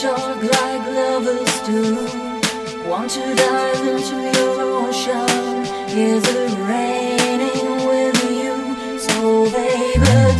tortured like lovers do. Want to dive into your ocean? Is it raining with you? So, baby,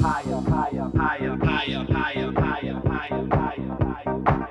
higher, higher, higher, higher, higher, higher, higher, higher, higher,